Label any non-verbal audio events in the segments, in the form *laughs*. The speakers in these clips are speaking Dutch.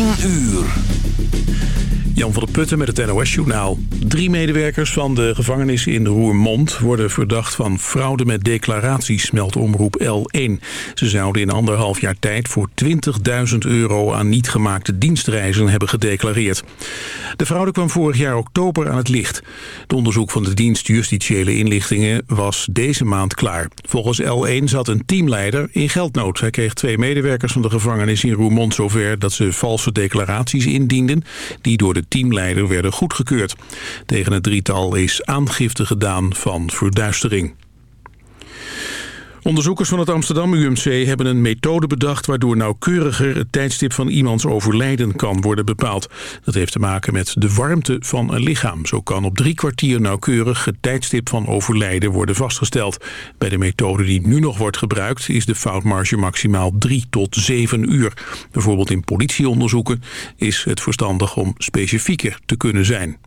10 uur. Jan van der Putten met het NOS-journaal. Drie medewerkers van de gevangenis in Roermond worden verdacht van fraude met declaraties, meldt omroep L1. Ze zouden in anderhalf jaar tijd voor 20.000 euro aan niet gemaakte dienstreizen hebben gedeclareerd. De fraude kwam vorig jaar oktober aan het licht. Het onderzoek van de dienst Justitiële Inlichtingen was deze maand klaar. Volgens L1 zat een teamleider in geldnood. Hij kreeg twee medewerkers van de gevangenis in Roermond zover dat ze valse declaraties indienden die door de teamleider werden goedgekeurd. Tegen het drietal is aangifte gedaan van verduistering. Onderzoekers van het Amsterdam UMC hebben een methode bedacht... waardoor nauwkeuriger het tijdstip van iemands overlijden kan worden bepaald. Dat heeft te maken met de warmte van een lichaam. Zo kan op drie kwartier nauwkeurig het tijdstip van overlijden worden vastgesteld. Bij de methode die nu nog wordt gebruikt... is de foutmarge maximaal 3 tot 7 uur. Bijvoorbeeld in politieonderzoeken is het verstandig om specifieker te kunnen zijn.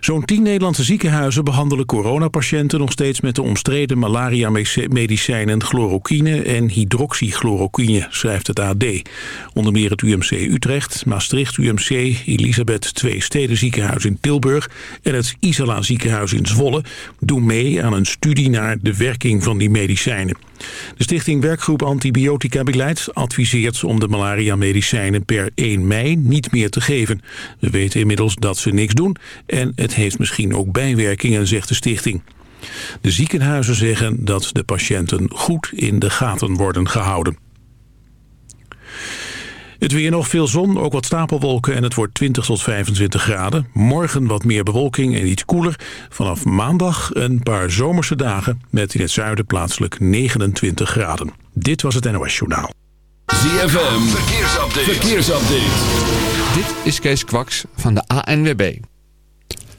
Zo'n 10 Nederlandse ziekenhuizen behandelen coronapatiënten nog steeds met de omstreden malaria-medicijnen chloroquine en hydroxychloroquine, schrijft het AD. Onder meer het UMC Utrecht, Maastricht UMC, Elisabeth Twee Steden ziekenhuis in Tilburg en het Isala ziekenhuis in Zwolle doen mee aan een studie naar de werking van die medicijnen. De stichting Werkgroep Antibiotica Beleid adviseert om de malaria-medicijnen per 1 mei niet meer te geven. We weten inmiddels dat ze niks doen en het heeft misschien ook bijwerkingen, zegt de stichting. De ziekenhuizen zeggen dat de patiënten goed in de gaten worden gehouden. Het weer nog veel zon, ook wat stapelwolken en het wordt 20 tot 25 graden. Morgen wat meer bewolking en iets koeler. Vanaf maandag een paar zomerse dagen met in het zuiden plaatselijk 29 graden. Dit was het NOS Journaal. ZFM, verkeersupdate. verkeersupdate. Dit is Kees Kwaks van de ANWB.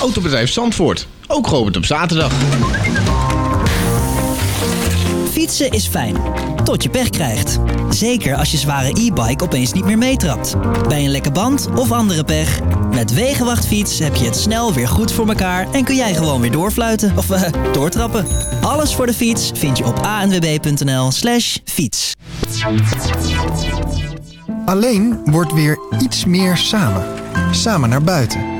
Autobedrijf Zandvoort, ook geopend op zaterdag. Fietsen is fijn, tot je pech krijgt. Zeker als je zware e-bike opeens niet meer meetrapt. Bij een lekke band of andere pech. Met Wegenwachtfiets heb je het snel weer goed voor elkaar... en kun jij gewoon weer doorfluiten of uh, doortrappen. Alles voor de fiets vind je op anwb.nl slash fiets. Alleen wordt weer iets meer samen. Samen naar buiten.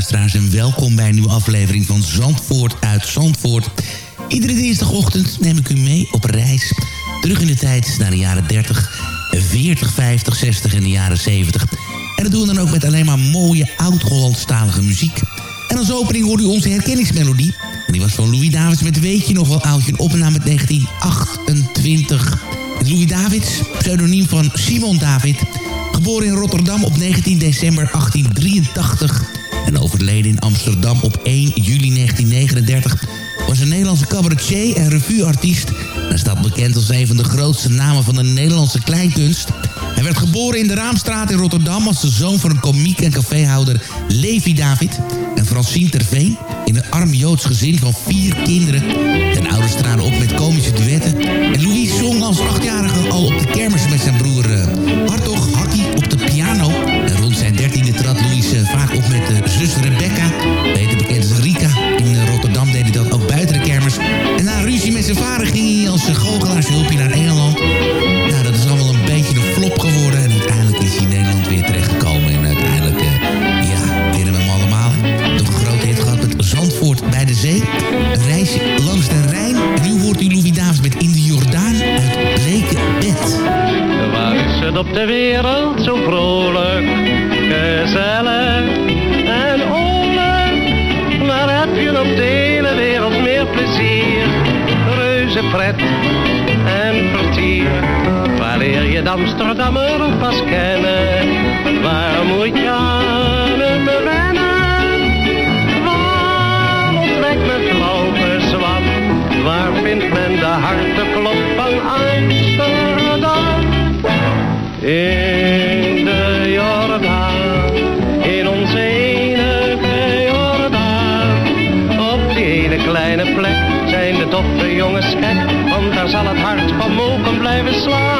Luisteraars en welkom bij een nieuwe aflevering van Zandvoort uit Zandvoort. Iedere dinsdagochtend neem ik u mee op reis. Terug in de tijd naar de jaren 30, 40, 50, 60 en de jaren 70. En dat doen we dan ook met alleen maar mooie oud-Hollandstalige muziek. En als opening hoorde u onze herkenningsmelodie. En die was van Louis Davids met Weet je nog wel oudje, een opname met 1928. Louis Davids, pseudoniem van Simon David... Geboren in Rotterdam op 19 december 1883 en overleden in Amsterdam op 1 juli 1939... was een Nederlandse cabaretier en revueartiest. Hij staat bekend als een van de grootste namen van de Nederlandse kleinkunst. Hij werd geboren in de Raamstraat in Rotterdam... als de zoon van een komiek en caféhouder Levi David en Francine Terveen... in een arm Joods gezin van vier kinderen. Zijn ouders traden op met komische duetten... en Louis zong als achtjarige al op de kermis met zijn broer de wereld zo vrolijk, gezellig en oorlijk? Waar heb je op de hele wereld meer plezier, reuze pret en vertier? Waar leer je de Amsterdammer pas kennen? Waar moet je aan hem wennen? Waar ontdekt men? Waar vindt men de harteklop van Amsterdam? In de Jordaan, in onze enige Jordaan. Op die ene kleine plek zijn de doffe jongens gek, want daar zal het hart van mogen blijven slaan.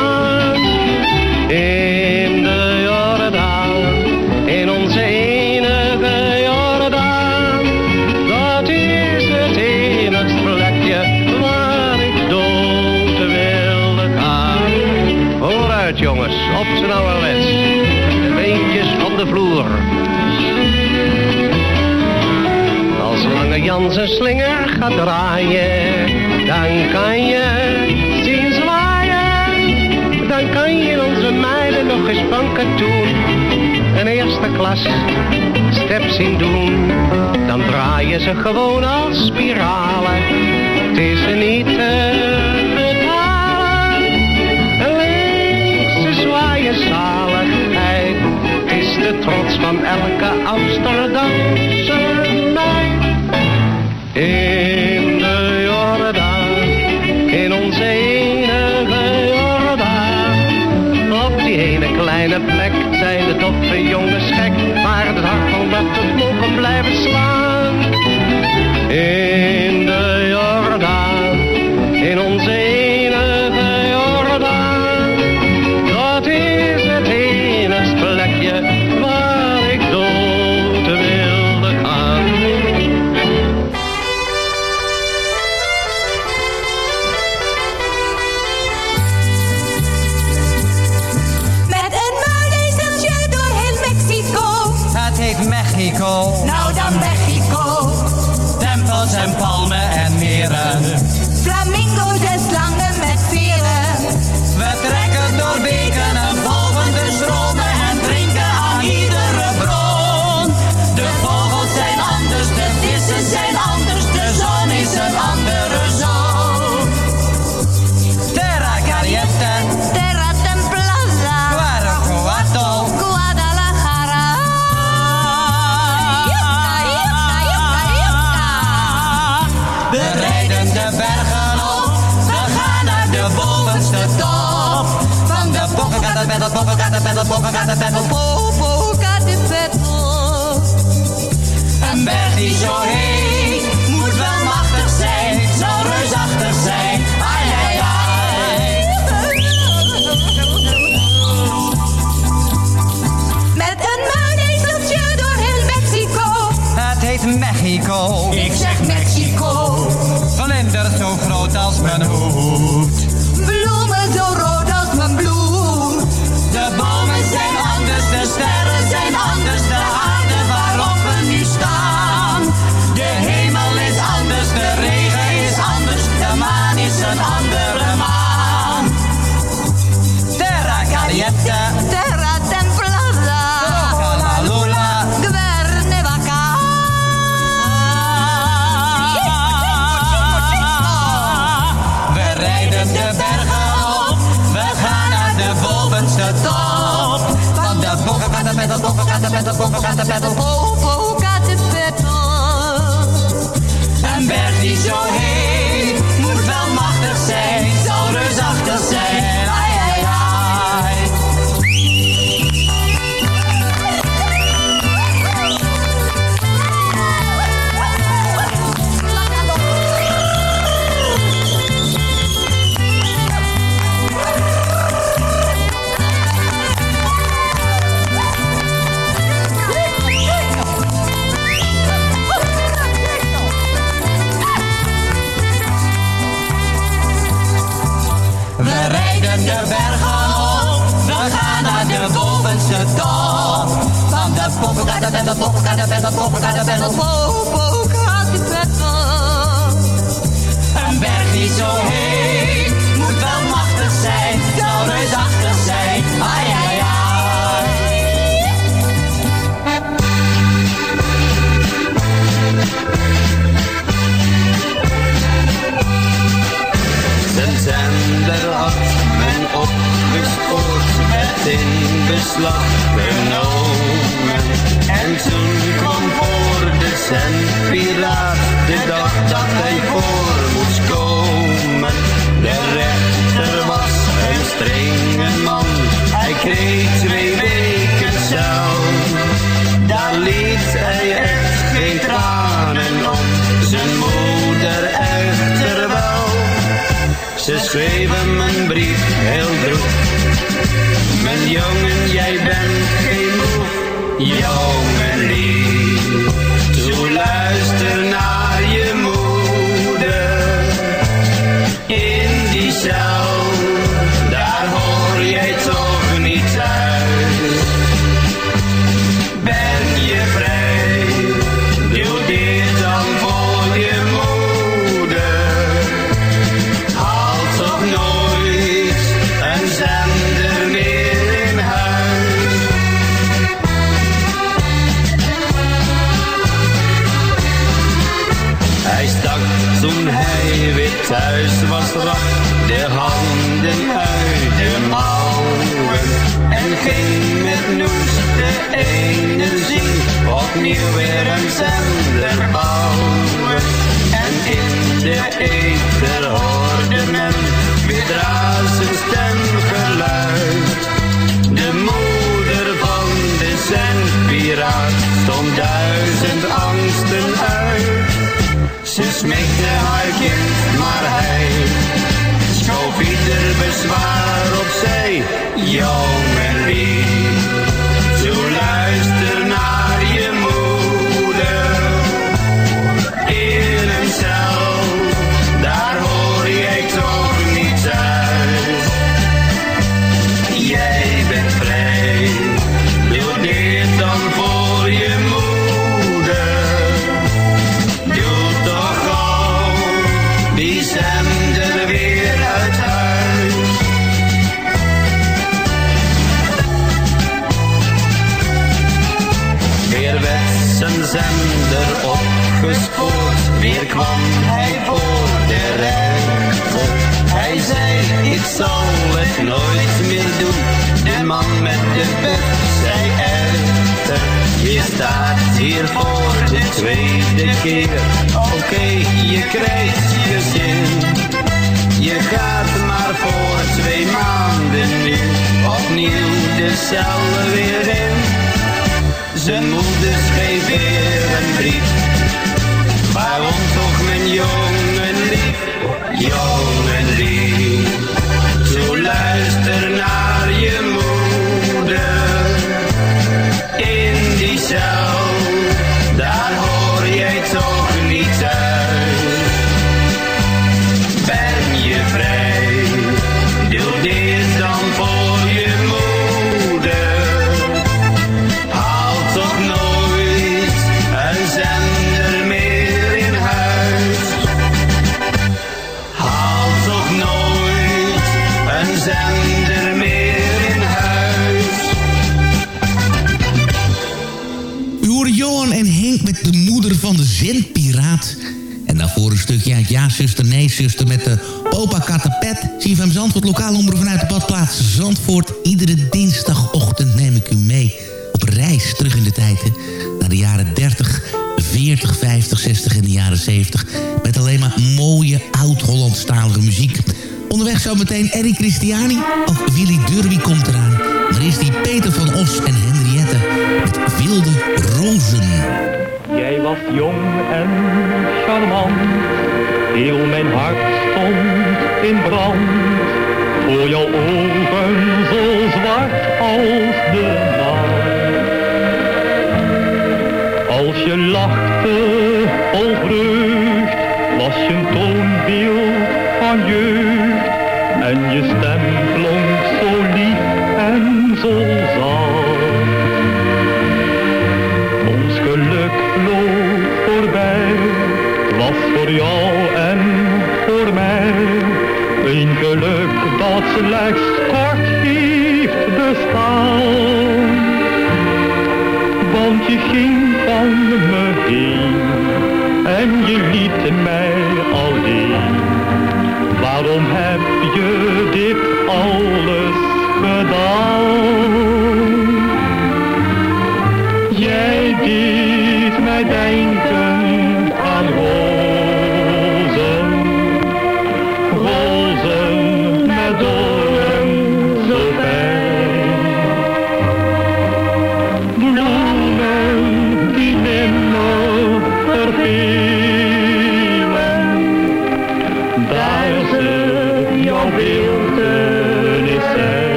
Zijn slinger gaat draaien, dan kan je zien zwaaien. Dan kan je onze meiden nog eens van katoen een eerste klas step zien doen. Dan draaien ze gewoon als spiralen. Het is er niet te betalen. Een linkse zwaaien zaligheid. Het is de trots van elke Amsterdamse mogen blijven slaan. pedal, pouco gasta pedal, oh. Popocatépetl, Popocatépetl, Popocatépetl, Popocatépetl. Een berg die zo heet, moet wel machtig zijn, zal reusachtig zijn. De zender had men opgespoord, in beslag voor de zendpiraat de dag dat hij voor moest komen. De rechter was een strenge man, hij kreeg twee weken cel. Daar liet hij echt geen tranen om, zijn moeder echter wel. Ze schreef hem een brief heel droef. Mijn jongen, jij bent geen moe. Jongen ieder bezwaar opzij. Zal het nooit meer doen. De man met de pet zei echter, je staat hier voor de tweede keer. Oké, je krijgt je zin. Je gaat maar voor twee maanden nu opnieuw de cel weer in. Zijn moeder schreef weer een brief. Waarom toch mijn jongen lief, jongen lief. Zo Ja, zuster, nee, zuster... met de Opa Katapet. CFM Zandvoort, lokaal omroep vanuit de badplaats Zandvoort. Iedere dinsdagochtend neem ik u mee op reis terug in de tijd. hè. Naar de jaren 30, 40, 50, 60 en de jaren 70. Met alleen maar mooie oud-Hollandstalige muziek. Onderweg zometeen Eric Christiani. Ook Willy Derby komt eraan. Maar is die Peter van Os en Henriette met Wilde Rozen. Jij was jong en charmant, heel mijn hart stond in brand. Voor jouw ogen zo zwart als de nacht. Als je lachte vol vreugd, was je een toonbeeld van jeugd. En je stem klonk zo lief en zo zacht. Ons geluk vloog voorbij, was voor jou dat slechts kort heeft bestaan. Want je ging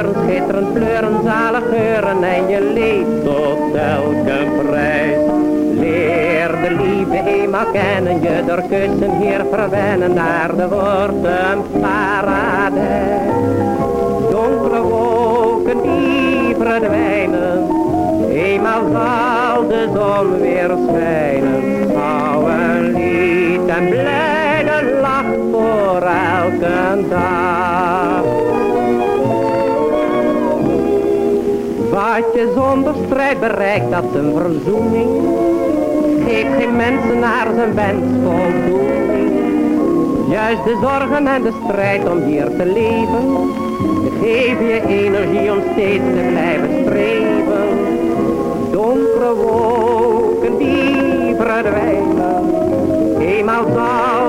kleuren, schitterend kleuren, zalig geuren en je leeft tot elke prijs. Leer de liefde eenmaal kennen, je door kussen hier verwennen, naar de wordt een paradijs. Donkere wolken die verdwijnen, eenmaal zal de zon weer schijnen. Hou een lied en blijde lach voor elke dag. Wat je zonder strijd bereikt, dat is een verzoening. Geef geen mensen naar zijn wens voldoening. Juist de zorgen en de strijd om hier te leven. Geef je energie om steeds te blijven streven. Donkere wolken die verdwijnen. Eenmaal zal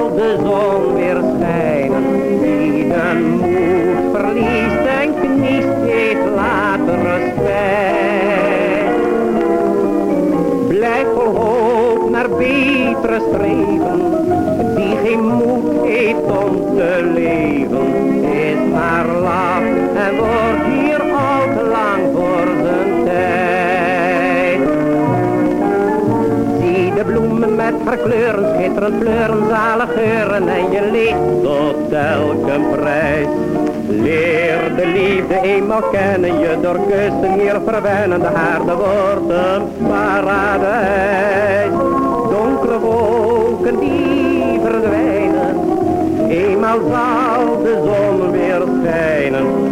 bloemen met haar kleuren, schitterend kleuren, zalig geuren en je leeft tot elke prijs. Leer de liefde eenmaal kennen, je door kussen hier verwennen, de aarde wordt een paradijs. Donkere wolken die verdwijnen, eenmaal zal de zon weer schijnen.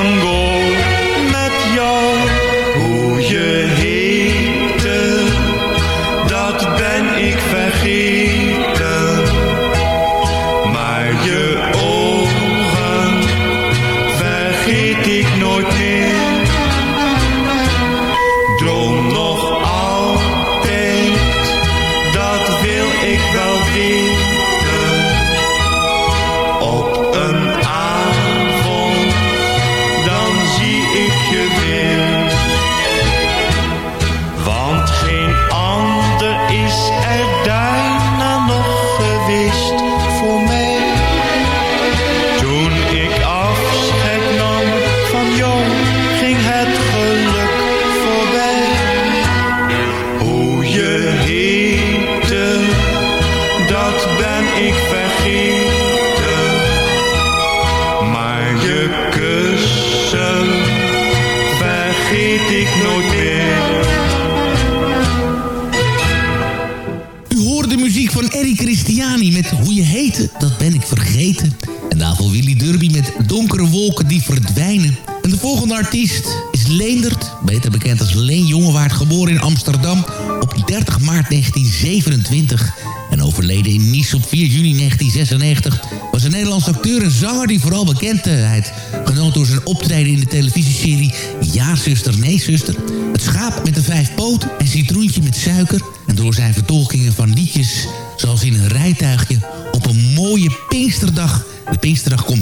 Tango die verdwijnen. En de volgende artiest is Leendert, beter bekend als Leen Jongewaard, geboren in Amsterdam op 30 maart 1927 en overleden in Nice op 4 juni 1996... was een Nederlandse acteur en zanger die vooral bekendheid genoot door zijn optreden in de televisieserie Ja zuster, nee zuster... Het schaap met de vijf poten en citroentje met suiker... en door zijn vertolkingen van liedjes zoals in een rijtuigje op een mooie Pinksterdag. De Pinksterdag komt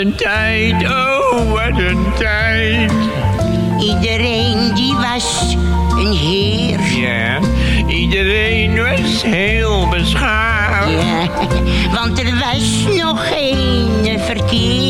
een tijd, oh wat een tijd. Iedereen die was een heer. Ja, iedereen was heel beschaafd. Ja, *laughs* want er was nog geen verkeer.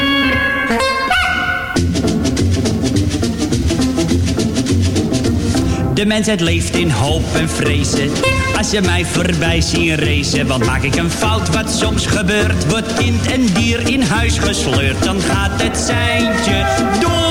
De mensheid leeft in hoop en vrezen. Als je mij voorbij ziet racen, want maak ik een fout wat soms gebeurt. Wordt kind en dier in huis gesleurd, dan gaat het seintje door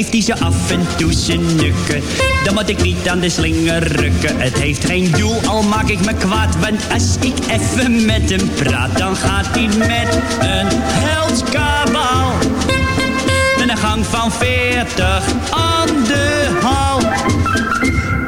Heeft hij ze af en toe zijn nukken, dan moet ik niet aan de slinger rukken. Het heeft geen doel, al maak ik me kwaad, want als ik even met hem praat, dan gaat hij met een heldskabaal. Met een gang van veertig aan de hal.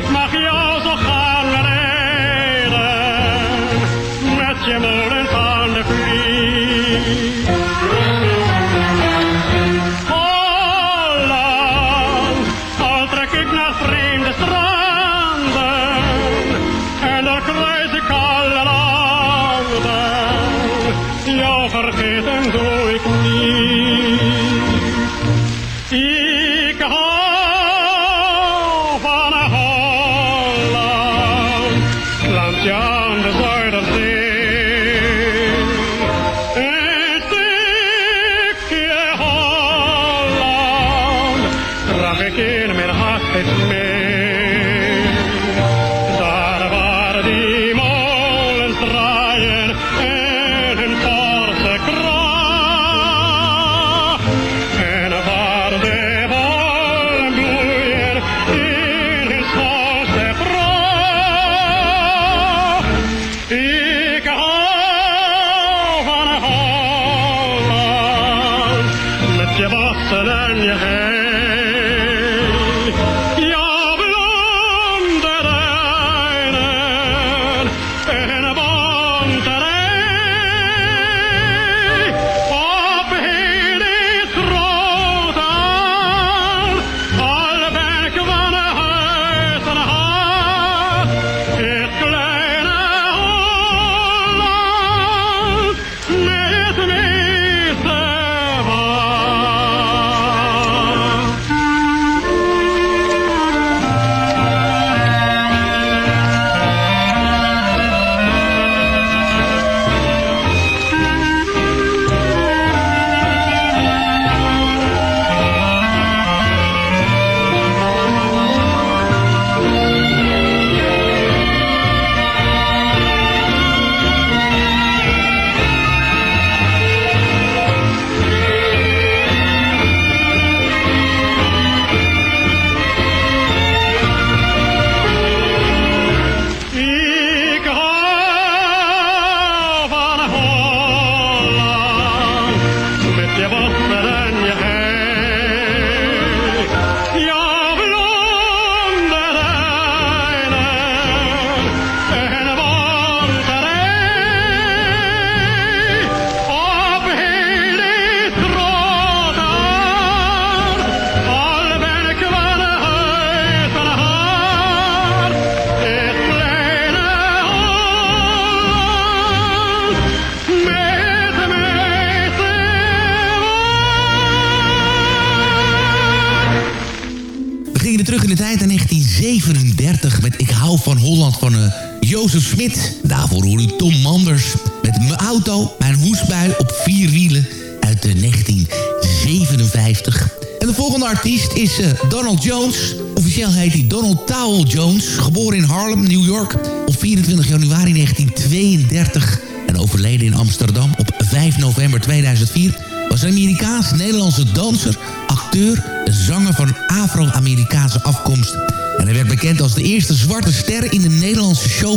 Ik mag Daarvoor hoor u Tom Manders met Mijn auto, mijn hoesbui op vier wielen uit uh, 1957. En de volgende artiest is uh, Donald Jones. Officieel heet hij Donald Towell Jones. Geboren in Harlem, New York op 24 januari 1932. En overleden in Amsterdam op 5 november 2004 was een Amerikaans-Nederlandse danser, acteur, zanger van Afro-Amerikaanse afkomst. En hij werd bekend als de eerste zwarte ster in de Nederlandse showbiz.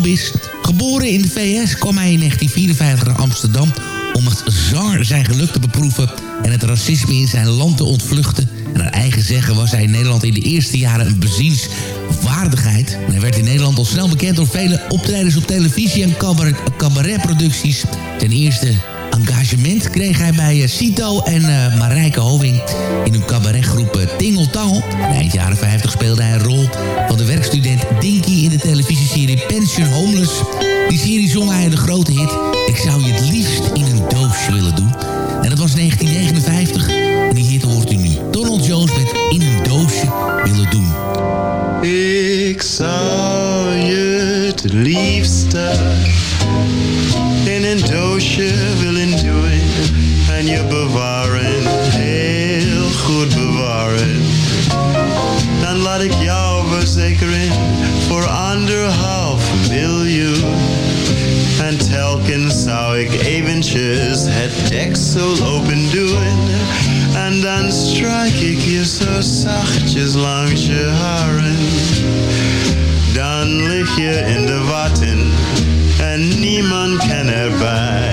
1954 naar Amsterdam om als zanger zijn geluk te beproeven en het racisme in zijn land te ontvluchten. En naar eigen zeggen was hij in Nederland in de eerste jaren een bezienswaardigheid. En hij werd in Nederland al snel bekend door vele optredens op televisie en cabaret, cabaretproducties. Ten eerste engagement kreeg hij bij uh, Cito en uh, Marijke Hoving in hun cabaretgroep uh, Tingeltangel. Eind jaren 50 speelde hij een rol van de werkstudent Dinky in de televisieserie Pension Homeless. Die serie zong hij de grote hit Ik zou je het liefst in een doosje willen doen. En dat was 1959 en die hit hoort u nu. Donald Jones met In een doosje willen doen. Ik zou je het liefste in doosje willen doen en je bewaren, heel goed bewaren. Dan laat ik jou verzekeren voor anderhalf miljoen. En telkens zou ik eventjes het deksel open doen. En dan strijk ik je zo zachtjes langs je haren. Dan lig je in de watten niemand kan erbij.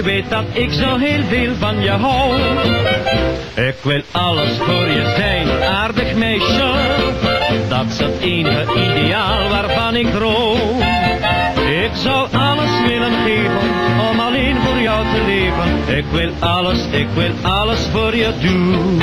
je weet dat ik zo heel veel van je hou. Ik wil alles voor je zijn, aardig meisje. Dat is het enige ideaal waarvan ik droom. Ik zou alles willen geven om alleen voor jou te leven. Ik wil alles, ik wil alles voor je doen.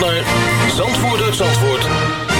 naar Zandvoort Zandvoort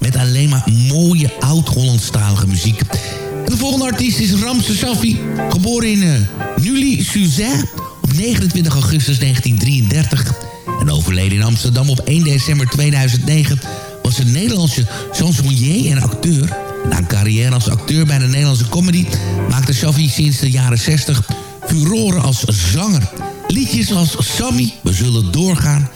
Met alleen maar mooie oud-Hollandstalige muziek. De volgende artiest is Ramse Safi. Geboren in uh, Neuilly-sur-Seine op 29 augustus 1933. En overleden in Amsterdam op 1 december 2009 was een Nederlandse chansonnier en acteur. Na een carrière als acteur bij de Nederlandse comedy... maakte Safi sinds de jaren 60 furoren als zanger. Liedjes als Sammy, We Zullen Doorgaan...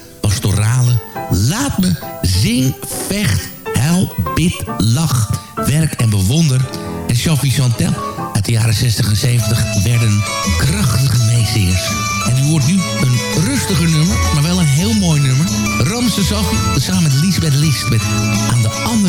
Laat me zing, vecht, huil, bid, lach, werk en bewonder. En Sophie Chantel uit de jaren 60 en 70 werden krachtige meezingers. En u hoort nu een rustiger nummer, maar wel een heel mooi nummer. Ramse Sophie samen met Lisbeth List met Aan de Andere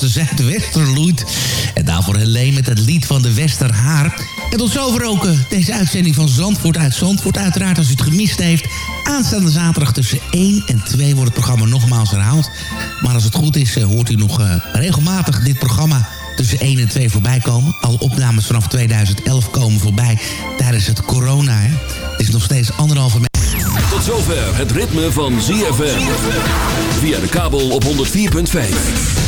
De Zuidwester loeit. En daarvoor Helene met het lied van de Westerhaar. En tot zover ook eh, deze uitzending van Zandvoort uit Zandvoort. Uiteraard, als u het gemist heeft, aanstaande zaterdag tussen 1 en 2 wordt het programma nogmaals herhaald. Maar als het goed is, eh, hoort u nog eh, regelmatig dit programma tussen 1 en 2 voorbij komen. Alle opnames vanaf 2011 komen voorbij tijdens het corona. Hè. Het is nog steeds anderhalve meter. Tot zover het ritme van ZFM. Via de kabel op 104.5.